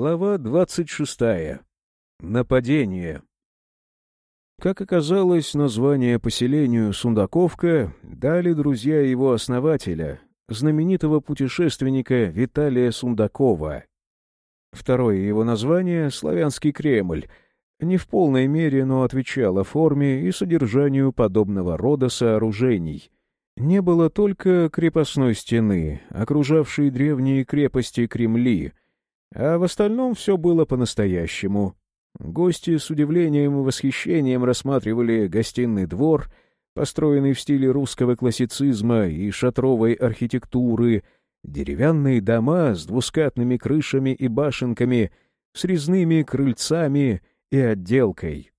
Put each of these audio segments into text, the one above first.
Глава 26. Нападение. Как оказалось, название поселению Сундаковка дали друзья его основателя, знаменитого путешественника Виталия Сундакова. Второе его название — «Славянский Кремль», не в полной мере, но отвечало форме и содержанию подобного рода сооружений. Не было только крепостной стены, окружавшей древние крепости Кремли, а в остальном все было по-настоящему. Гости с удивлением и восхищением рассматривали гостиный двор, построенный в стиле русского классицизма и шатровой архитектуры, деревянные дома с двускатными крышами и башенками, с резными крыльцами и отделкой.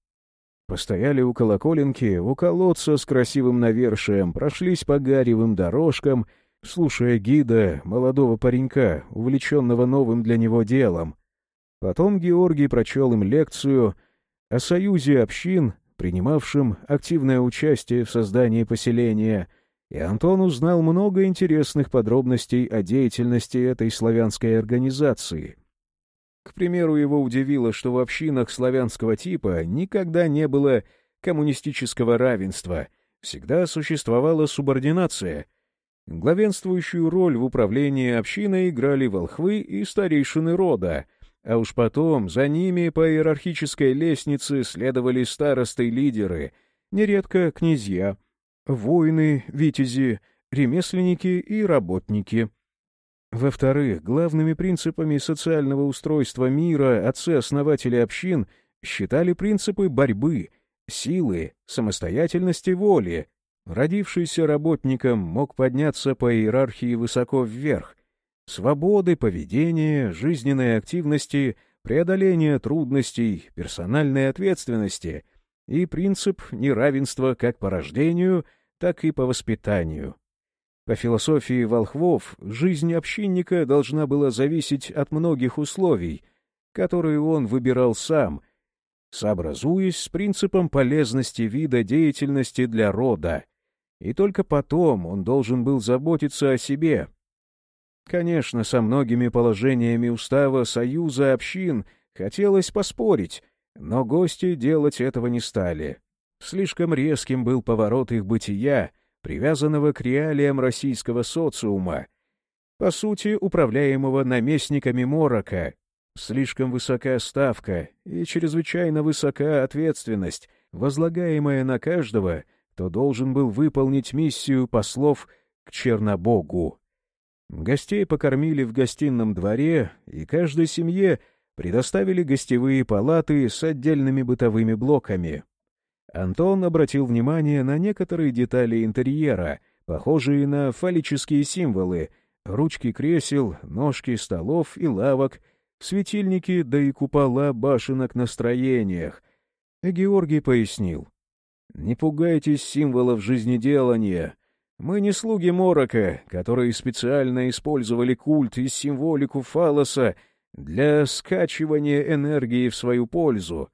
Постояли у колоколенки, у колодца с красивым навершием, прошлись по гаревым дорожкам, слушая гида, молодого паренька, увлеченного новым для него делом. Потом Георгий прочел им лекцию о союзе общин, принимавшим активное участие в создании поселения, и Антон узнал много интересных подробностей о деятельности этой славянской организации. К примеру, его удивило, что в общинах славянского типа никогда не было коммунистического равенства, всегда существовала субординация. Главенствующую роль в управлении общиной играли волхвы и старейшины рода — а уж потом за ними по иерархической лестнице следовали старосты-лидеры, нередко князья, воины, витязи, ремесленники и работники. Во-вторых, главными принципами социального устройства мира отцы-основатели общин считали принципы борьбы, силы, самостоятельности воли. Родившийся работником мог подняться по иерархии высоко вверх, свободы поведения, жизненной активности, преодоления трудностей, персональной ответственности и принцип неравенства как по рождению, так и по воспитанию. По философии волхвов, жизнь общинника должна была зависеть от многих условий, которые он выбирал сам, сообразуясь с принципом полезности вида деятельности для рода, и только потом он должен был заботиться о себе, Конечно, со многими положениями устава Союза общин хотелось поспорить, но гости делать этого не стали. Слишком резким был поворот их бытия, привязанного к реалиям российского социума, по сути, управляемого наместниками Морока. Слишком высока ставка и чрезвычайно высока ответственность, возлагаемая на каждого, кто должен был выполнить миссию послов к Чернобогу. Гостей покормили в гостином дворе, и каждой семье предоставили гостевые палаты с отдельными бытовыми блоками. Антон обратил внимание на некоторые детали интерьера, похожие на фаллические символы, ручки кресел, ножки столов и лавок, светильники да и купола башенок на строениях. Георгий пояснил. «Не пугайтесь символов жизнеделания. Мы не слуги Морока, которые специально использовали культ и символику фалоса для скачивания энергии в свою пользу.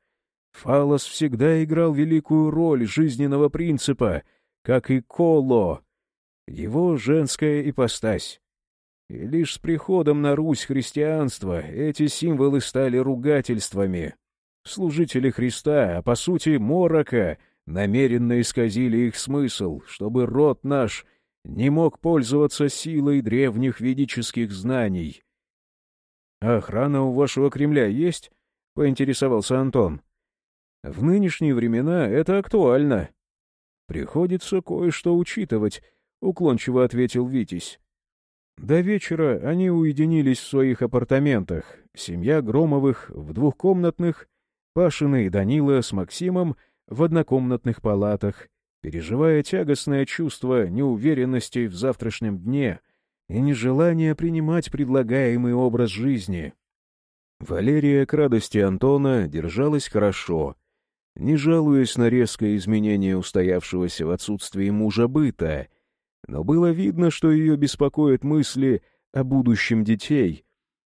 Фалос всегда играл великую роль жизненного принципа, как и Коло, его женская ипостась. И лишь с приходом на Русь христианства эти символы стали ругательствами. Служители Христа, а по сути Морока, намеренно исказили их смысл, чтобы род наш не мог пользоваться силой древних ведических знаний. «А охрана у вашего Кремля есть?» — поинтересовался Антон. «В нынешние времена это актуально». «Приходится кое-что учитывать», — уклончиво ответил Витязь. До вечера они уединились в своих апартаментах. Семья Громовых в двухкомнатных, Пашина и Данила с Максимом в однокомнатных палатах, переживая тягостное чувство неуверенности в завтрашнем дне и нежелание принимать предлагаемый образ жизни. Валерия к радости Антона держалась хорошо, не жалуясь на резкое изменение устоявшегося в отсутствии мужа быта, но было видно, что ее беспокоят мысли о будущем детей,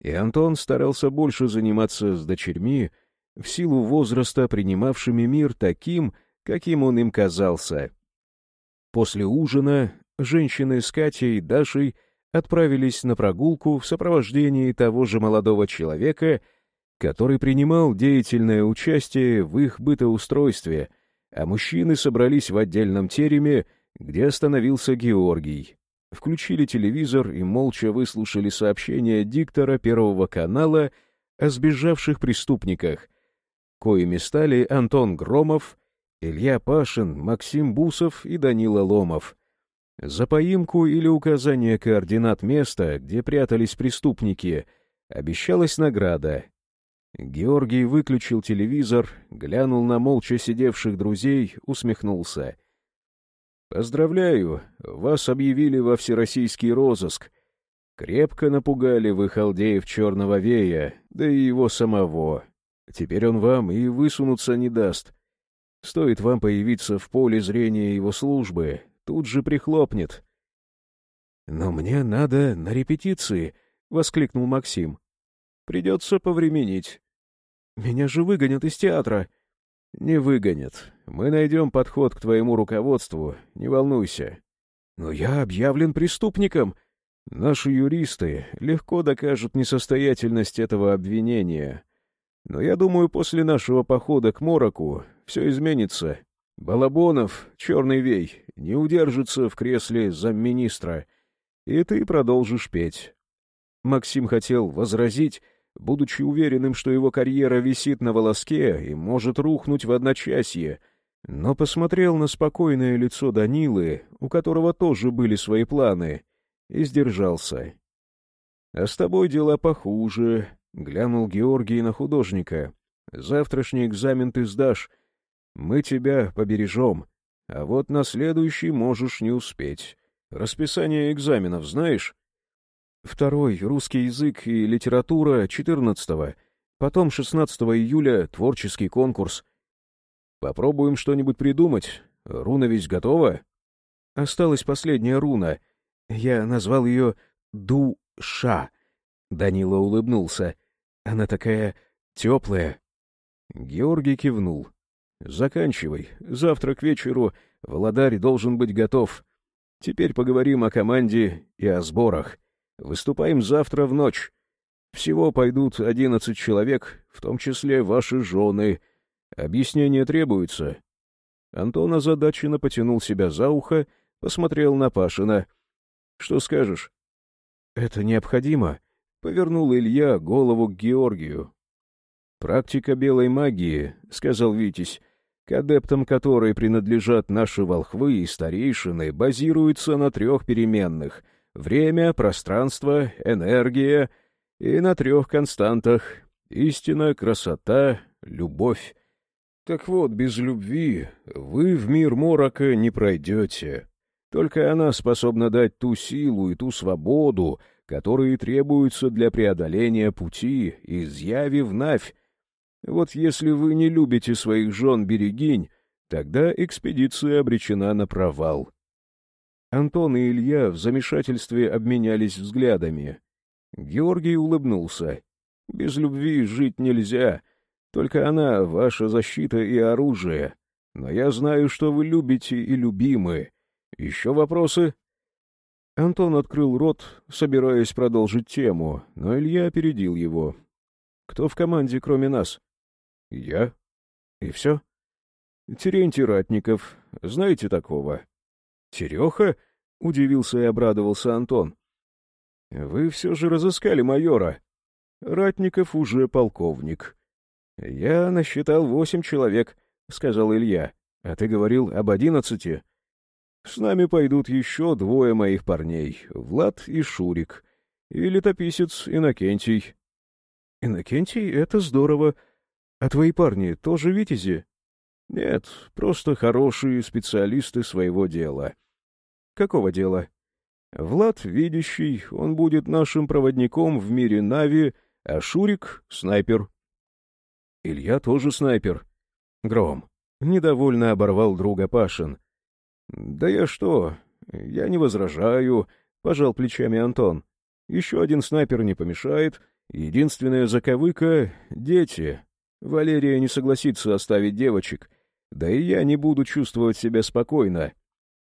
и Антон старался больше заниматься с дочерьми, в силу возраста принимавшими мир таким, каким он им казался. После ужина женщины с Катей и Дашей отправились на прогулку в сопровождении того же молодого человека, который принимал деятельное участие в их бытоустройстве, а мужчины собрались в отдельном тереме, где остановился Георгий. Включили телевизор и молча выслушали сообщение диктора Первого канала о сбежавших преступниках, коими стали Антон Громов, Илья Пашин, Максим Бусов и Данила Ломов. За поимку или указание координат места, где прятались преступники, обещалась награда. Георгий выключил телевизор, глянул на молча сидевших друзей, усмехнулся. «Поздравляю, вас объявили во всероссийский розыск. Крепко напугали вы халдеев Черного Вея, да и его самого. Теперь он вам и высунуться не даст. Стоит вам появиться в поле зрения его службы, тут же прихлопнет. «Но мне надо на репетиции», — воскликнул Максим. «Придется повременить. Меня же выгонят из театра». «Не выгонят. Мы найдем подход к твоему руководству, не волнуйся». «Но я объявлен преступником». «Наши юристы легко докажут несостоятельность этого обвинения. Но я думаю, после нашего похода к Мороку все изменится. Балабонов, черный вей, не удержится в кресле замминистра, и ты продолжишь петь. Максим хотел возразить, будучи уверенным, что его карьера висит на волоске и может рухнуть в одночасье, но посмотрел на спокойное лицо Данилы, у которого тоже были свои планы, и сдержался. — А с тобой дела похуже, — глянул Георгий на художника. — Завтрашний экзамен ты сдашь, мы тебя побережем, а вот на следующий можешь не успеть. Расписание экзаменов знаешь? Второй — русский язык и литература 14-го, потом 16 июля — творческий конкурс. Попробуем что-нибудь придумать. Руна ведь готова? Осталась последняя руна. Я назвал ее «Душа». Данила улыбнулся. Она такая теплая. Георгий кивнул. Заканчивай. Завтра к вечеру Володарь должен быть готов. Теперь поговорим о команде и о сборах. Выступаем завтра в ночь. Всего пойдут одиннадцать человек, в том числе ваши жены. Объяснение требуется. Антон озадаченно потянул себя за ухо, посмотрел на Пашина. — Что скажешь? — Это необходимо, — повернул Илья голову к Георгию. — Практика белой магии, — сказал Витязь, к адептам которой принадлежат наши волхвы и старейшины, базируется на трех переменных — время, пространство, энергия и на трех константах — истина, красота, любовь. Так вот, без любви вы в мир морока не пройдете. Только она способна дать ту силу и ту свободу, которые требуются для преодоления пути из яви в навь, вот если вы не любите своих жен-берегинь, тогда экспедиция обречена на провал. Антон и Илья в замешательстве обменялись взглядами. Георгий улыбнулся. «Без любви жить нельзя. Только она — ваша защита и оружие. Но я знаю, что вы любите и любимы. Еще вопросы?» Антон открыл рот, собираясь продолжить тему, но Илья опередил его. «Кто в команде, кроме нас?» «Я? И все?» «Терентий Ратников. Знаете такого?» «Тереха?» — удивился и обрадовался Антон. «Вы все же разыскали майора. Ратников уже полковник». «Я насчитал восемь человек», — сказал Илья. «А ты говорил об одиннадцати?» «С нами пойдут еще двое моих парней, Влад и Шурик, и летописец Иннокентий». «Иннокентий — это здорово», — А твои парни тоже витязи? — Нет, просто хорошие специалисты своего дела. — Какого дела? — Влад видящий, он будет нашим проводником в мире Нави, а Шурик — снайпер. — Илья тоже снайпер. — Гром. Недовольно оборвал друга Пашин. — Да я что, я не возражаю, — пожал плечами Антон. — Еще один снайпер не помешает. Единственная заковыка — дети. Валерия не согласится оставить девочек, да и я не буду чувствовать себя спокойно.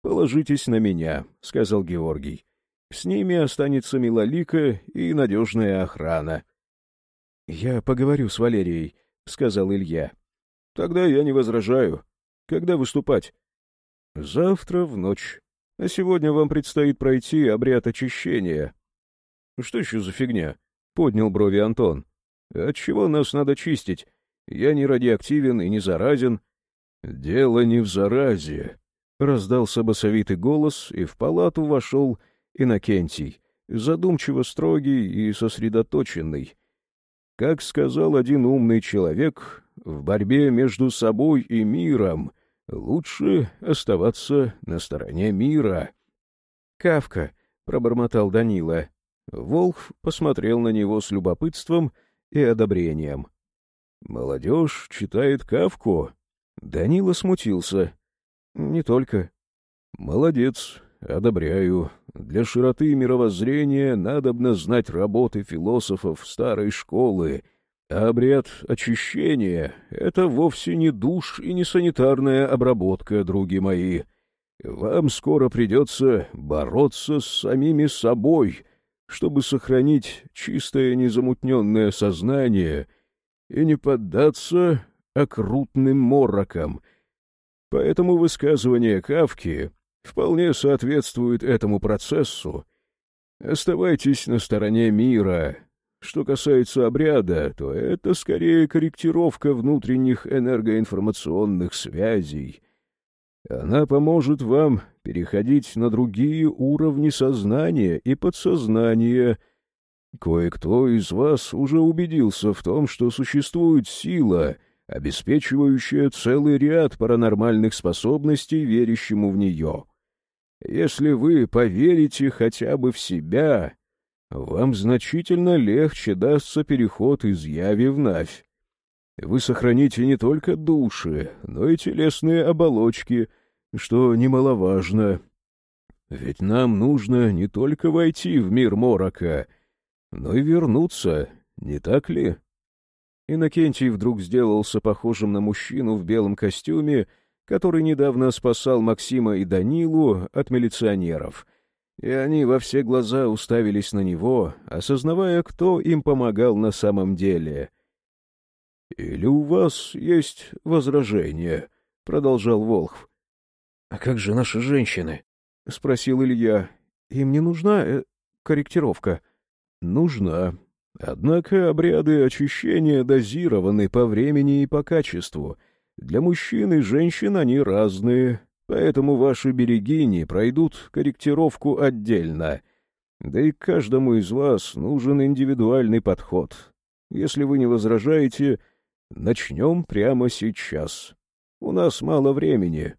«Положитесь на меня», — сказал Георгий. «С ними останется Милолика и надежная охрана». «Я поговорю с Валерией», — сказал Илья. «Тогда я не возражаю. Когда выступать?» «Завтра в ночь. А сегодня вам предстоит пройти обряд очищения». «Что еще за фигня?» — поднял брови Антон. «От чего нас надо чистить? Я не радиоактивен и не заразен». «Дело не в заразе», — раздался басовитый голос, и в палату вошел Иннокентий, задумчиво строгий и сосредоточенный. Как сказал один умный человек, в борьбе между собой и миром лучше оставаться на стороне мира. «Кавка», — пробормотал Данила. Волх посмотрел на него с любопытством и одобрением. «Молодежь читает Кавку?» Данила смутился. «Не только». «Молодец, одобряю. Для широты мировоззрения надобно знать работы философов старой школы. А обряд очищения — это вовсе не душ и не санитарная обработка, други мои. Вам скоро придется бороться с самими собой, чтобы сохранить чистое незамутненное сознание и не поддаться окрутным морокам. Поэтому высказывание Кавки вполне соответствует этому процессу. Оставайтесь на стороне мира. Что касается обряда, то это скорее корректировка внутренних энергоинформационных связей. Она поможет вам переходить на другие уровни сознания и подсознания. Кое-кто из вас уже убедился в том, что существует сила, обеспечивающая целый ряд паранормальных способностей верящему в нее. Если вы поверите хотя бы в себя, вам значительно легче дастся переход из яви в навь. Вы сохраните не только души, но и телесные оболочки, что немаловажно. Ведь нам нужно не только войти в мир морока, но и вернуться, не так ли? Иннокентий вдруг сделался похожим на мужчину в белом костюме который недавно спасал Максима и Данилу от милиционеров. И они во все глаза уставились на него, осознавая, кто им помогал на самом деле. «Или у вас есть возражения?» — продолжал Волхв. «А как же наши женщины?» — спросил Илья. «Им не нужна э, корректировка?» «Нужна. Однако обряды очищения дозированы по времени и по качеству». Для мужчин и женщин они разные, поэтому ваши берегини пройдут корректировку отдельно. Да и каждому из вас нужен индивидуальный подход. Если вы не возражаете, начнем прямо сейчас. У нас мало времени.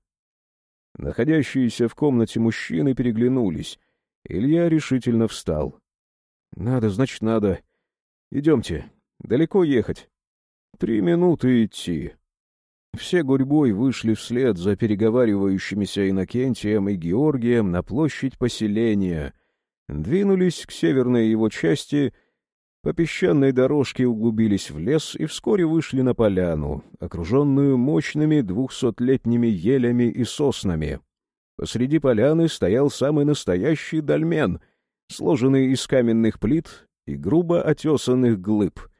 Находящиеся в комнате мужчины переглянулись. Илья решительно встал. — Надо, значит, надо. Идемте. Далеко ехать? — Три минуты идти. Все гурьбой вышли вслед за переговаривающимися Иннокентием и Георгием на площадь поселения, двинулись к северной его части, по песчаной дорожке углубились в лес и вскоре вышли на поляну, окруженную мощными двухсотлетними елями и соснами. Посреди поляны стоял самый настоящий дольмен, сложенный из каменных плит и грубо отесанных глыб —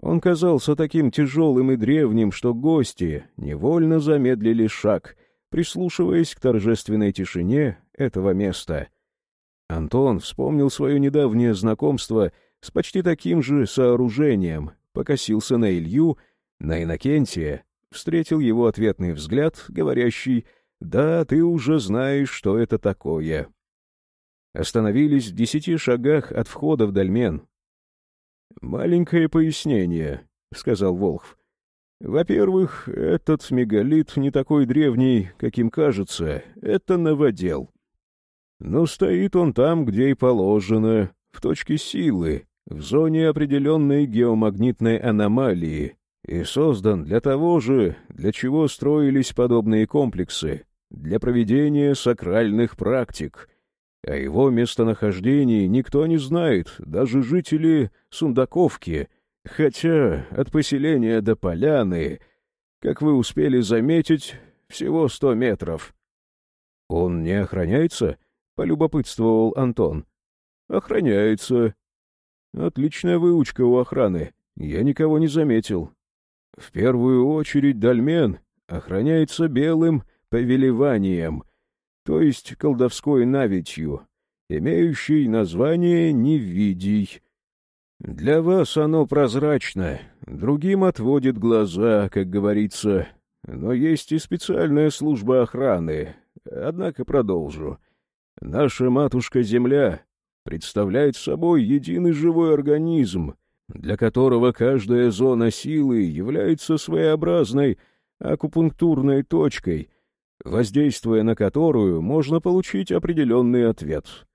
он казался таким тяжелым и древним, что гости невольно замедлили шаг, прислушиваясь к торжественной тишине этого места. Антон вспомнил свое недавнее знакомство с почти таким же сооружением, покосился на Илью, на Иннокентия, встретил его ответный взгляд, говорящий «Да, ты уже знаешь, что это такое». Остановились в десяти шагах от входа в дольмен, «Маленькое пояснение», — сказал Волхв. «Во-первых, этот мегалит не такой древний, каким кажется. Это новодел. Но стоит он там, где и положено, в точке силы, в зоне определенной геомагнитной аномалии, и создан для того же, для чего строились подобные комплексы, для проведения сакральных практик — о его местонахождении никто не знает, даже жители Сундаковки, хотя от поселения до поляны, как вы успели заметить, всего сто метров. — Он не охраняется? — полюбопытствовал Антон. — Охраняется. Отличная выучка у охраны. я никого не заметил. В первую очередь дольмен охраняется белым повелеванием, то есть колдовской навитью, имеющей название «невидий». Для вас оно прозрачно, другим отводит глаза, как говорится, но есть и специальная служба охраны. Однако продолжу. Наша матушка-Земля представляет собой единый живой организм, для которого каждая зона силы является своеобразной акупунктурной точкой, воздействуя на которую можно получить определенный ответ.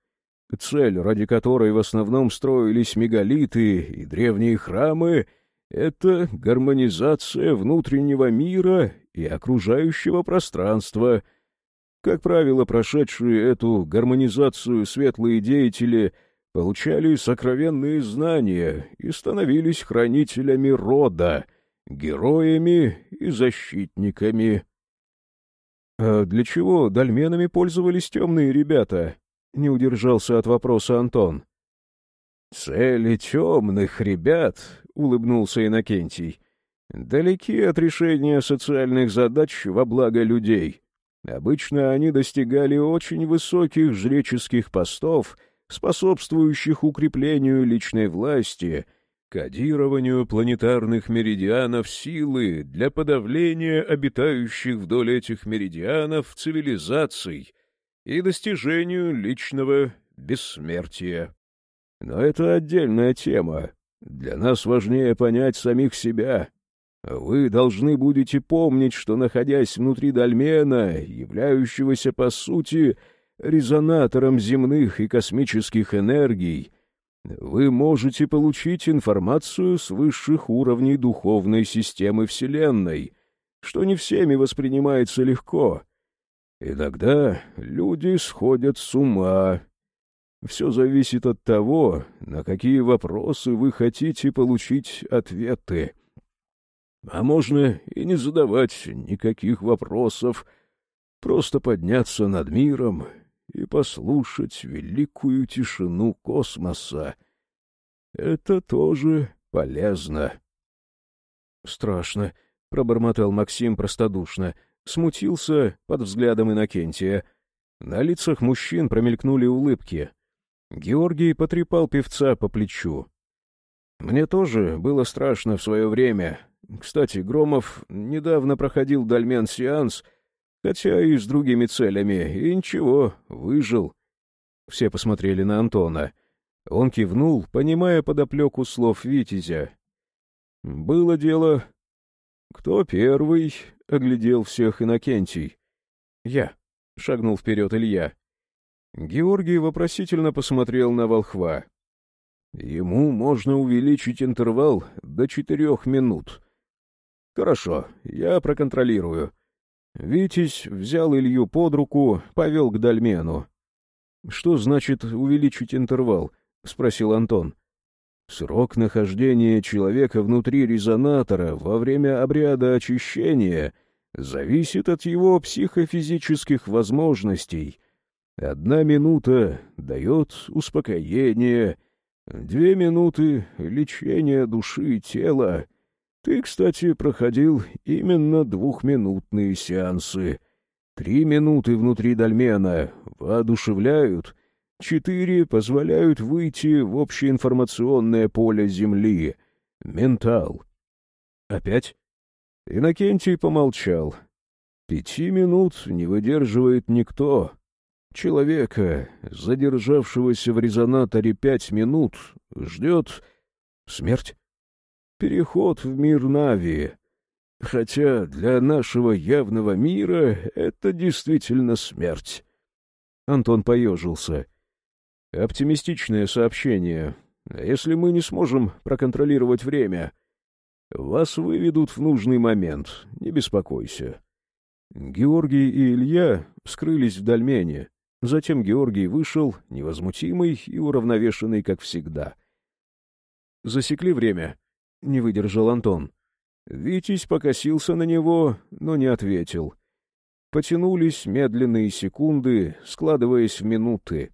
Цель, ради которой в основном строились мегалиты и древние храмы, это гармонизация внутреннего мира и окружающего пространства. Как правило, прошедшие эту гармонизацию светлые деятели получали сокровенные знания и становились хранителями рода, героями и защитниками. А для чего дольменами пользовались темные ребята? Не удержался от вопроса Антон. «Цели темных ребят», — улыбнулся Иннокентий, — «далеки от решения социальных задач во благо людей. Обычно они достигали очень высоких жреческих постов, способствующих укреплению личной власти, кодированию планетарных меридианов силы для подавления обитающих вдоль этих меридианов цивилизаций, и достижению личного бессмертия. Но это отдельная тема. Для нас важнее понять самих себя. Вы должны будете помнить, что, находясь внутри дольмена, являющегося, по сути, резонатором земных и космических энергий, вы можете получить информацию с высших уровней духовной системы Вселенной, что не всеми воспринимается легко — Иногда люди сходят с ума. Все зависит от того, на какие вопросы вы хотите получить ответы. А можно и не задавать никаких вопросов, просто подняться над миром и послушать великую тишину космоса. Это тоже полезно. — Страшно, — пробормотал Максим простодушно смутился под взглядом Иннокентия. На лицах мужчин промелькнули улыбки. Георгий потрепал певца по плечу. «Мне тоже было страшно в свое время. Кстати, Громов недавно проходил дольмен-сеанс, хотя и с другими целями, и ничего, выжил». Все посмотрели на Антона. Он кивнул, понимая подоплеку слов Витязя. «Было дело. Кто первый?» — оглядел всех Иннокентий. «Я», — шагнул вперед Илья. Георгий вопросительно посмотрел на волхва. «Ему можно увеличить интервал до четырех минут». «Хорошо, я проконтролирую». Витязь взял Илью под руку, повел к дольмену. «Что значит увеличить интервал?» — спросил Антон. Срок нахождения человека внутри резонатора во время обряда очищения зависит от его психофизических возможностей. Одна минута дает успокоение, две минуты — лечение души и тела. Ты, кстати, проходил именно двухминутные сеансы. Три минуты внутри дольмена воодушевляют — Четыре позволяют выйти в общеинформационное поле Земли. Ментал. Опять? Иннокентий помолчал. Пяти минут не выдерживает никто. Человека, задержавшегося в резонаторе пять минут, ждет смерть. Переход в мир Нави. Хотя для нашего явного мира это действительно смерть. Антон поежился. Оптимистичное сообщение. А если мы не сможем проконтролировать время, вас выведут в нужный момент, не беспокойся. Георгий и Илья скрылись в дольмене. Затем Георгий вышел, невозмутимый и уравновешенный, как всегда. «Засекли время?» — не выдержал Антон. Витязь покосился на него, но не ответил. Потянулись медленные секунды, складываясь в минуты.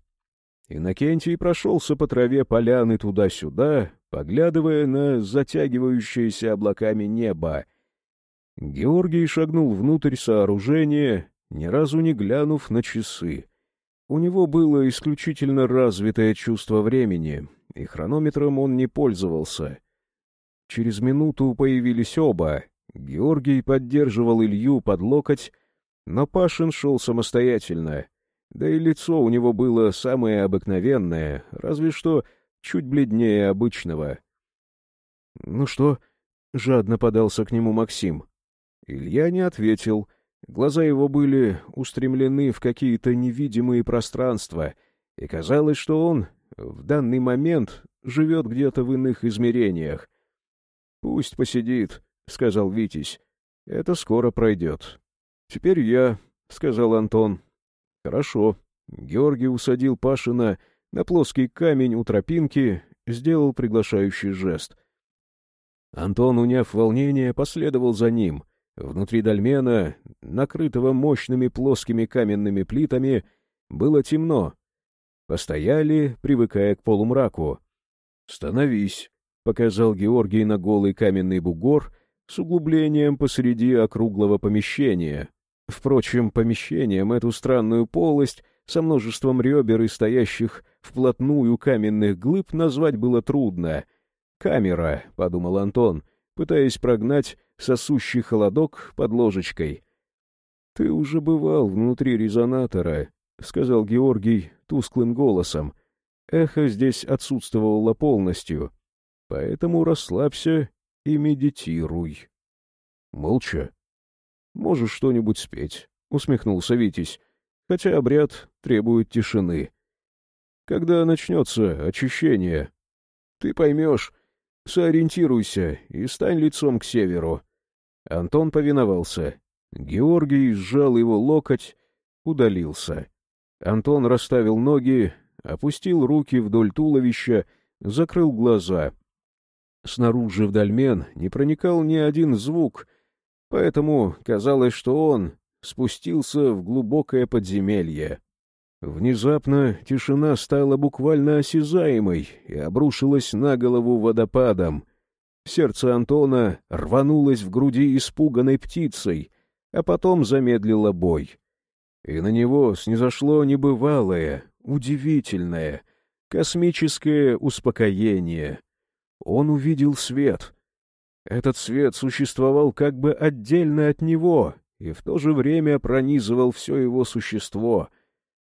Иннокентий прошелся по траве поляны туда-сюда, поглядывая на затягивающееся облаками небо. Георгий шагнул внутрь сооружения, ни разу не глянув на часы. У него было исключительно развитое чувство времени, и хронометром он не пользовался. Через минуту появились оба. Георгий поддерживал Илью под локоть, но Пашин шел самостоятельно. Да и лицо у него было самое обыкновенное, разве что чуть бледнее обычного. — Ну что? — жадно подался к нему Максим. Илья не ответил — Глаза его были устремлены в какие-то невидимые пространства, и казалось, что он в данный момент живет где-то в иных измерениях. — Пусть посидит, — сказал Витязь. — Это скоро пройдет. — Теперь я, — сказал Антон. — Хорошо. Георгий усадил Пашина на плоский камень у тропинки, сделал приглашающий жест. Антон, уняв волнение, последовал за ним — Внутри дольмена, накрытого мощными плоскими каменными плитами, было темно. Постояли, привыкая к полумраку. «Становись», — показал Георгий на голый каменный бугор с углублением посреди округлого помещения. Впрочем, помещением эту странную полость со множеством ребер и стоящих вплотную каменных глыб назвать было трудно. «Камера», — подумал Антон, пытаясь прогнать сосущий холодок под ложечкой. — Ты уже бывал внутри резонатора, — сказал Георгий тусклым голосом. Эхо здесь отсутствовало полностью, поэтому расслабься и медитируй. — Молча. — Можешь что-нибудь спеть, — усмехнулся Витязь, хотя обряд требует тишины. — Когда начнется очищение? — Ты поймешь. Сориентируйся и стань лицом к северу. Антон повиновался. Георгий сжал его локоть, удалился. Антон расставил ноги, опустил руки вдоль туловища, закрыл глаза. Снаружи в дольмен не проникал ни один звук, поэтому казалось, что он спустился в глубокое подземелье. Внезапно тишина стала буквально осязаемой и обрушилась на голову водопадом — Сердце Антона рванулось в груди испуганной птицей, а потом замедлило бой. И на него снизошло небывалое, удивительное, космическое успокоение. Он увидел свет. Этот свет существовал как бы отдельно от него и в то же время пронизывал все его существо.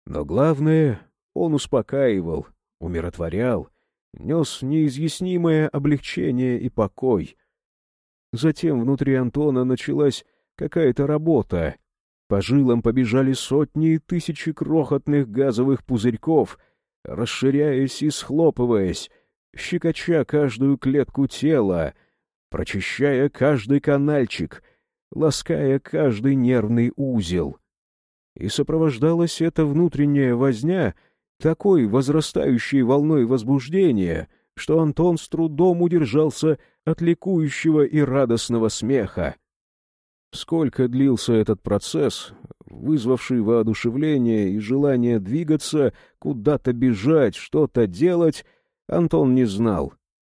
Но главное, он успокаивал, умиротворял, нес неизъяснимое облегчение и покой. Затем внутри Антона началась какая-то работа. По жилам побежали сотни и тысячи крохотных газовых пузырьков, расширяясь и схлопываясь, щекоча каждую клетку тела, прочищая каждый канальчик, лаская каждый нервный узел. И сопровождалась эта внутренняя возня — такой возрастающей волной возбуждения, что Антон с трудом удержался от ликующего и радостного смеха. Сколько длился этот процесс, вызвавший воодушевление и желание двигаться, куда-то бежать, что-то делать, Антон не знал.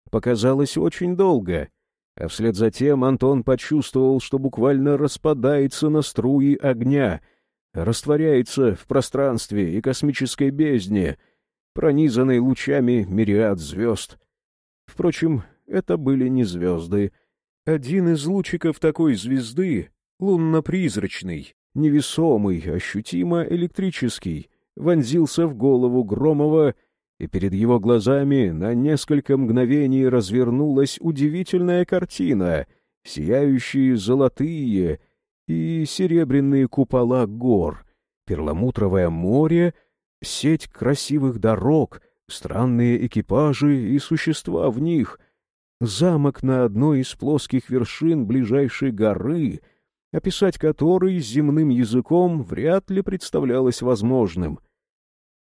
Показалось очень долго, а вслед за тем Антон почувствовал, что буквально распадается на струи огня — растворяется в пространстве и космической бездне, пронизанной лучами мириад звезд. Впрочем, это были не звезды. Один из лучиков такой звезды, лунно-призрачный, невесомый, ощутимо электрический, вонзился в голову Громова, и перед его глазами на несколько мгновений развернулась удивительная картина, сияющие золотые — и серебряные купола гор, перламутровое море, сеть красивых дорог, странные экипажи и существа в них, замок на одной из плоских вершин ближайшей горы, описать который земным языком вряд ли представлялось возможным.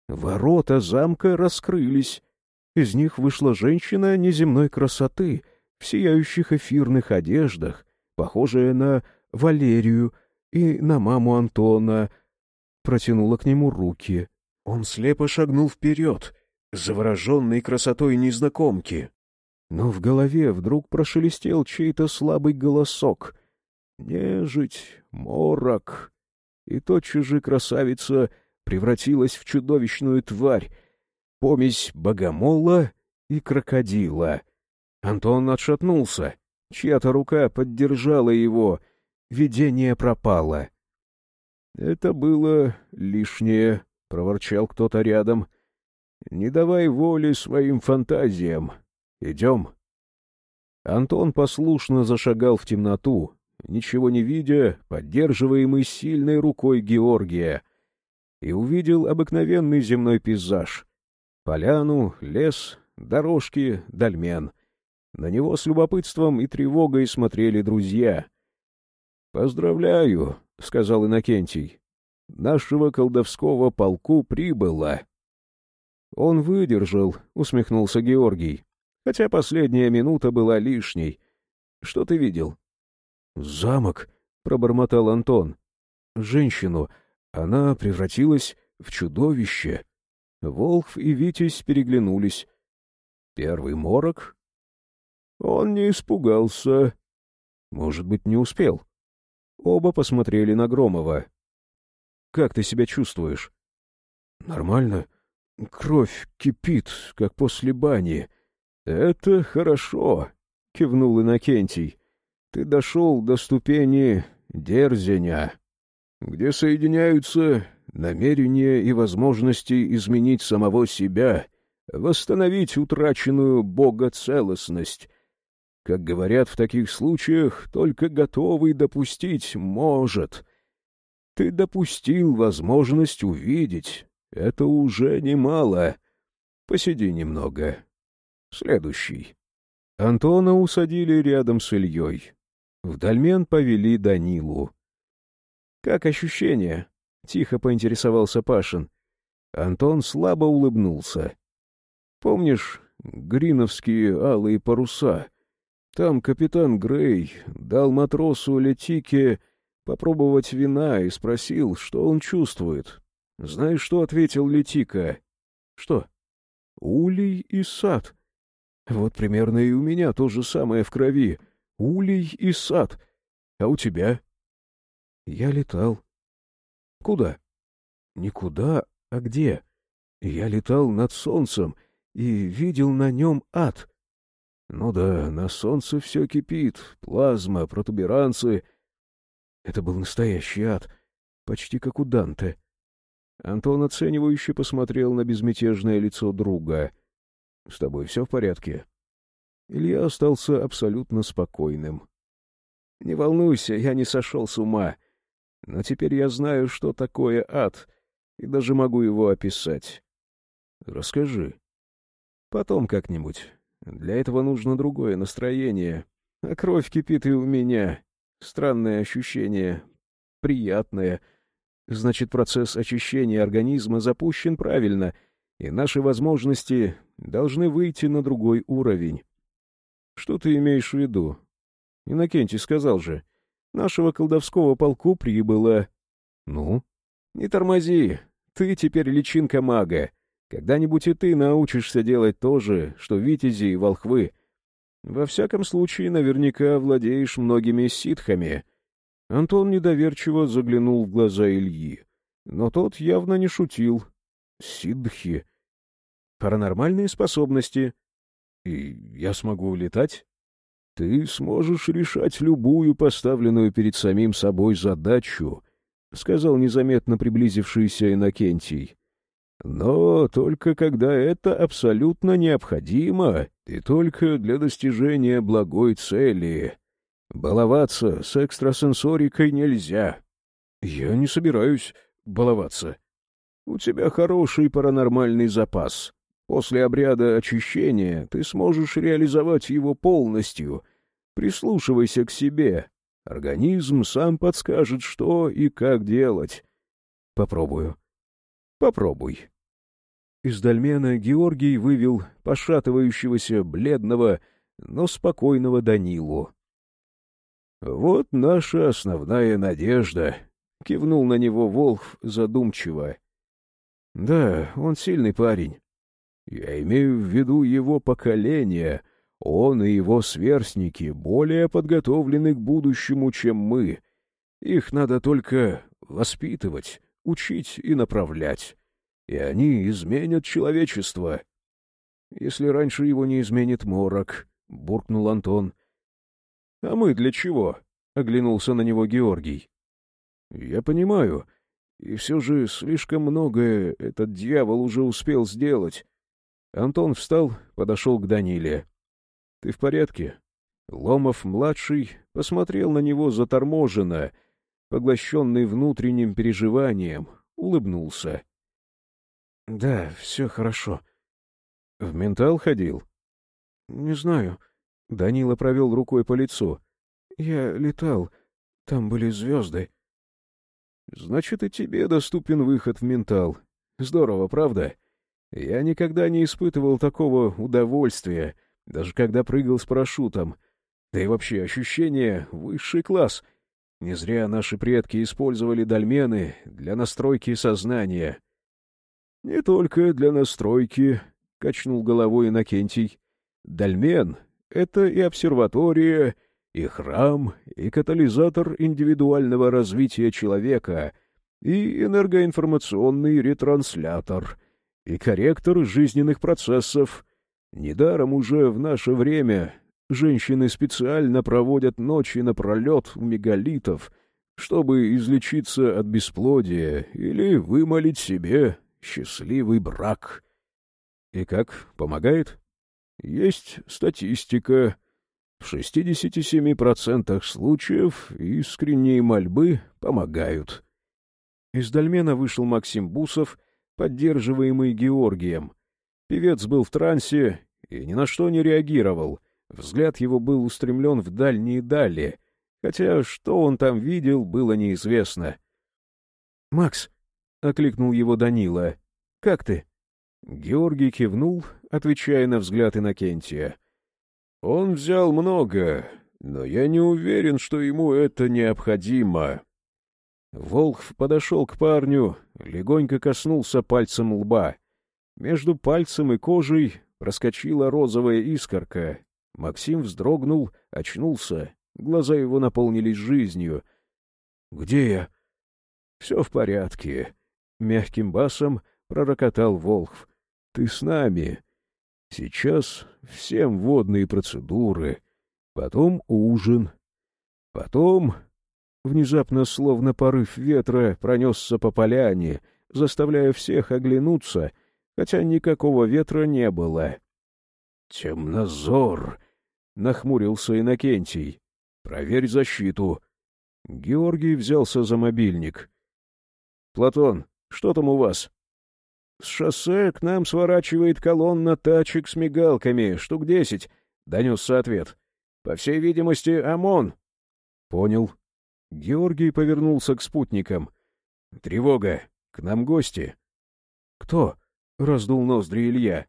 Ворота замка раскрылись. Из них вышла женщина неземной красоты, в сияющих эфирных одеждах, похожая на Валерию и на маму Антона, протянула к нему руки. Он слепо шагнул вперед, завороженный красотой незнакомки. Но в голове вдруг прошелестел чей-то слабый голосок. «Нежить, морок!» И тотчас же красавица превратилась в чудовищную тварь, помесь богомола и крокодила. Антон отшатнулся. Чья-то рука поддержала его. Видение пропало. «Это было лишнее», — проворчал кто-то рядом. «Не давай воли своим фантазиям. Идем». Антон послушно зашагал в темноту, ничего не видя, поддерживаемый сильной рукой Георгия, и увидел обыкновенный земной пейзаж. Поляну, лес, дорожки, дольмен. На него с любопытством и тревогой смотрели друзья. «Поздравляю», — сказал Иннокентий. «Нашего колдовского полку прибыло». «Он выдержал», — усмехнулся Георгий. «Хотя последняя минута была лишней. Что ты видел?» «Замок», — пробормотал Антон. «Женщину. Она превратилась в чудовище». Волхв и Витязь переглянулись. «Первый морок?» «Он не испугался». «Может быть, не успел?» Оба посмотрели на Громова. «Как ты себя чувствуешь?» «Нормально. Кровь кипит, как после бани». «Это хорошо», — кивнул Иннокентий. «Ты дошел до ступени дерзения, где соединяются намерения и возможности изменить самого себя, восстановить утраченную богоцелостность, как говорят в таких случаях, только готовый допустить может. Ты допустил возможность увидеть. Это уже немало. Посиди немного. Следующий. Антона усадили рядом с Ильей. В дольмен повели Данилу. «Как ощущение?» — тихо поинтересовался Пашин. Антон слабо улыбнулся. «Помнишь гриновские алые паруса?» Там капитан Грей дал матросу Летике попробовать вина и спросил, что он чувствует. Знаешь, что ответил Летика? Что? Улей и сад. Вот примерно и у меня то же самое в крови. Улей и сад. А у тебя? Я летал. Куда? Никуда, а где? Я летал над солнцем и видел на нем ад. Ну да, на солнце все кипит, плазма, протуберанцы. Это был настоящий ад, почти как у Данте. Антон оценивающе посмотрел на безмятежное лицо друга. — С тобой все в порядке? Илья остался абсолютно спокойным. — Не волнуйся, я не сошел с ума. Но теперь я знаю, что такое ад, и даже могу его описать. — Расскажи. — Потом как-нибудь. Для этого нужно другое настроение. А кровь кипит и у меня. Странное ощущение. Приятное. Значит, процесс очищения организма запущен правильно, и наши возможности должны выйти на другой уровень. Что ты имеешь в виду? Иннокентий сказал же. Нашего колдовского полку прибыло. Ну? Не тормози. Ты теперь личинка мага. Когда-нибудь и ты научишься делать то же, что витязи и волхвы. Во всяком случае, наверняка владеешь многими ситхами. Антон недоверчиво заглянул в глаза Ильи. Но тот явно не шутил. Сидхи. Паранормальные способности. И я смогу летать? Ты сможешь решать любую поставленную перед самим собой задачу, — сказал незаметно приблизившийся Иннокентий. Но только когда это абсолютно необходимо и только для достижения благой цели. Баловаться с экстрасенсорикой нельзя. Я не собираюсь баловаться. У тебя хороший паранормальный запас. После обряда очищения ты сможешь реализовать его полностью. Прислушивайся к себе. Организм сам подскажет, что и как делать. Попробую. Попробуй. Из дольмена Георгий вывел пошатывающегося, бледного, но спокойного Данилу. «Вот наша основная надежда», — кивнул на него Волхв задумчиво. «Да, он сильный парень. Я имею в виду его поколение. Он и его сверстники более подготовлены к будущему, чем мы. Их надо только воспитывать, учить и направлять. И они изменят человечество. Если раньше его не изменит морок, — буркнул Антон. — А мы для чего? — оглянулся на него Георгий. — Я понимаю. И все же слишком многое этот дьявол уже успел сделать. Антон встал, подошел к Даниле. — Ты в порядке? Ломов-младший посмотрел на него заторможенно, поглощенный внутренним переживанием, улыбнулся. — Да, все хорошо. — В ментал ходил? — Не знаю. Данила провел рукой по лицу. — Я летал. Там были звезды. — Значит, и тебе доступен выход в ментал. Здорово, правда? Я никогда не испытывал такого удовольствия, даже когда прыгал с парашютом. Да и вообще ощущение — высший класс. Не зря наши предки использовали дольмены для настройки сознания. «Не только для настройки», — качнул головой Иннокентий. «Дольмен — это и обсерватория, и храм, и катализатор индивидуального развития человека, и энергоинформационный ретранслятор, и корректор жизненных процессов. Недаром уже в наше время женщины специально проводят ночи напролет у мегалитов, чтобы излечиться от бесплодия или вымолить себе счастливый брак. И как, помогает? Есть статистика. В 67% случаев искренние мольбы помогают. Из Дольмена вышел Максим Бусов, поддерживаемый Георгием. Певец был в трансе и ни на что не реагировал. Взгляд его был устремлен в дальние дали, хотя что он там видел, было неизвестно. — Макс, — окликнул его Данила. — Как ты? Георгий кивнул, отвечая на взгляд Иннокентия. — Он взял много, но я не уверен, что ему это необходимо. Волхв подошел к парню, легонько коснулся пальцем лба. Между пальцем и кожей проскочила розовая искорка. Максим вздрогнул, очнулся, глаза его наполнились жизнью. — Где я? — Все в порядке, — мягким басом пророкотал Волхв. — Ты с нами. Сейчас всем водные процедуры, потом ужин, потом... Внезапно, словно порыв ветра, пронесся по поляне, заставляя всех оглянуться, хотя никакого ветра не было. «Темнозор!» — нахмурился Иннокентий. «Проверь защиту». Георгий взялся за мобильник. «Платон, что там у вас?» «С шоссе к нам сворачивает колонна тачек с мигалками, штук десять», — донесся ответ. «По всей видимости, ОМОН». «Понял». Георгий повернулся к спутникам. «Тревога! К нам гости!» «Кто?» — раздул ноздри Илья.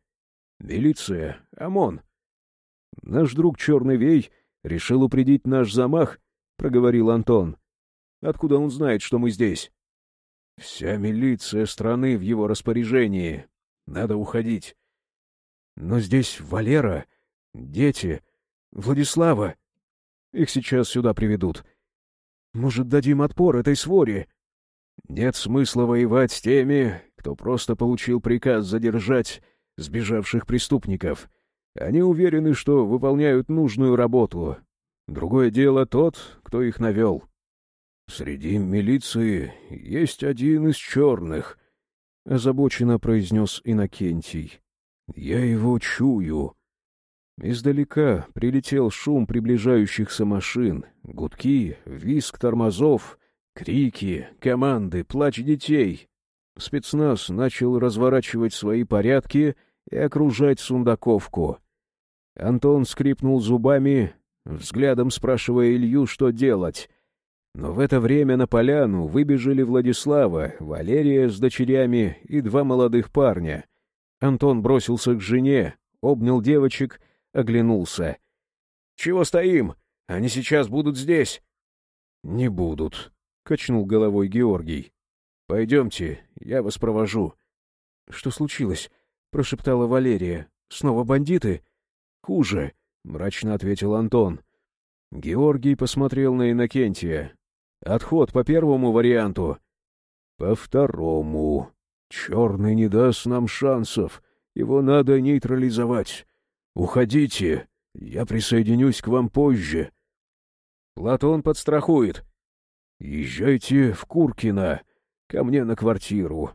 «Милиция! ОМОН!» «Наш друг Черный Вей решил упредить наш замах», — проговорил Антон. «Откуда он знает, что мы здесь?» Вся милиция страны в его распоряжении. Надо уходить. Но здесь Валера, дети, Владислава. Их сейчас сюда приведут. Может, дадим отпор этой своре? Нет смысла воевать с теми, кто просто получил приказ задержать сбежавших преступников. Они уверены, что выполняют нужную работу. Другое дело тот, кто их навел. «Среди милиции есть один из черных», — озабоченно произнес Иннокентий. «Я его чую». Издалека прилетел шум приближающихся машин, гудки, визг тормозов, крики, команды, плач детей. Спецназ начал разворачивать свои порядки и окружать Сундаковку. Антон скрипнул зубами, взглядом спрашивая Илью, что делать. Но в это время на поляну выбежали Владислава, Валерия с дочерями и два молодых парня. Антон бросился к жене, обнял девочек, оглянулся. — Чего стоим? Они сейчас будут здесь. — Не будут, — качнул головой Георгий. — Пойдемте, я вас провожу. — Что случилось? — прошептала Валерия. — Снова бандиты? — Хуже. мрачно ответил Антон. Георгий посмотрел на Иннокентия. «Отход по первому варианту». «По второму. Черный не даст нам шансов. Его надо нейтрализовать. Уходите. Я присоединюсь к вам позже». «Платон подстрахует». «Езжайте в Куркино, ко мне на квартиру».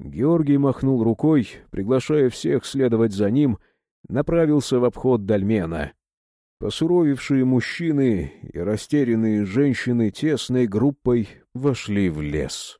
Георгий махнул рукой, приглашая всех следовать за ним, направился в обход Дальмена. Посуровевшие мужчины и растерянные женщины тесной группой вошли в лес.